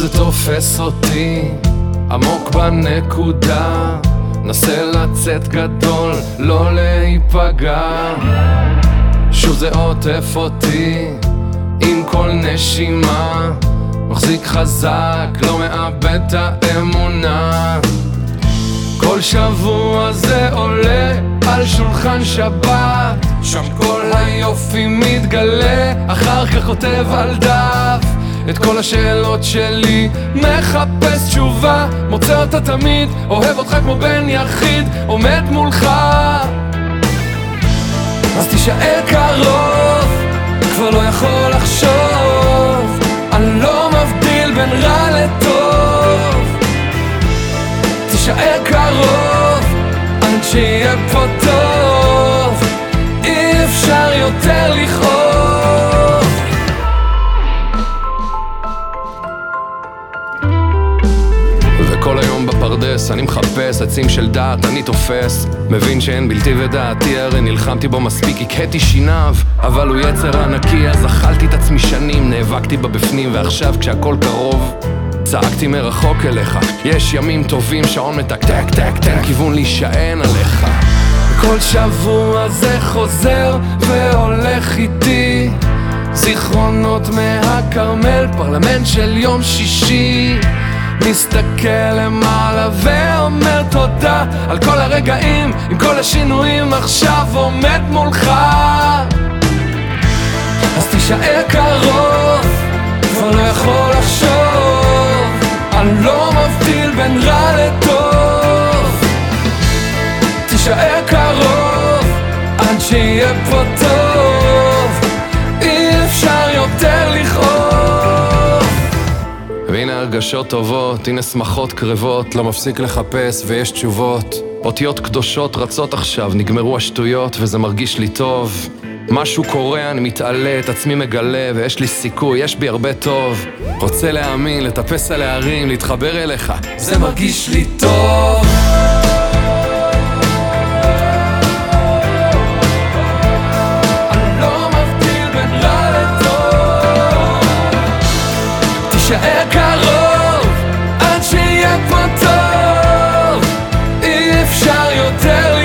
זה תופס אותי עמוק בנקודה. נסה לצאת גדול, לא להיפגע. שוב זה עוטף אותי עם כל נשימה. מחזיק חזק, לא מאבד את האמונה. כל שבוע זה עולה על שולחן שבת. שם כל היופי מתגלה, אחר כך כותב על דף את כל השאלות שלי מחפש תשובה מוצא אותה תמיד אוהב אותך כמו בן יחיד עומד מולך. אז תישאר קרוב כבר לא יכול לחשוב אני לא מבדיל בין רע לטוב. תישאר קרוב עד שיהיה פה טוב בפרדס אני מחפש עצים של דעת אני תופס. מבין שאין בלתי ודעתי הרי נלחמתי בו מספיק הכיתי שיניו אבל הוא יצר ענקי אז אכלתי את עצמי שנים נאבקתי בבפנים ועכשיו כשהכל קרוב צעקתי מרחוק אליך. יש ימים טובים שעון מתקתק טק תן כיוון להישען עליך. כל שבוע זה חוזר והולך איתי. זיכרונות מהכרמל, פרלמנט של יום שישי מסתכל למעלה ואומר תודה על כל הרגעים עם כל השינויים עכשיו עומד מולך. אז תישאר קרוב, כבר לא יכול לחשוב אני לא מבדיל בין רע לטוב. תישאר קרוב עד שיהיה פה טוב הרגשות טובות, הנה שמחות קרבות, לא מפסיק לחפש ויש תשובות. אותיות קדושות רצות עכשיו, נגמרו השטויות וזה מרגיש לי טוב. משהו קורה, אני מתעלה, את עצמי מגלה, ויש לי סיכוי, יש בי הרבה טוב. רוצה להאמין, לטפס על ההרים, להתחבר אליך, זה מרגיש לי טוב. לא תישאר קרוב shall you tell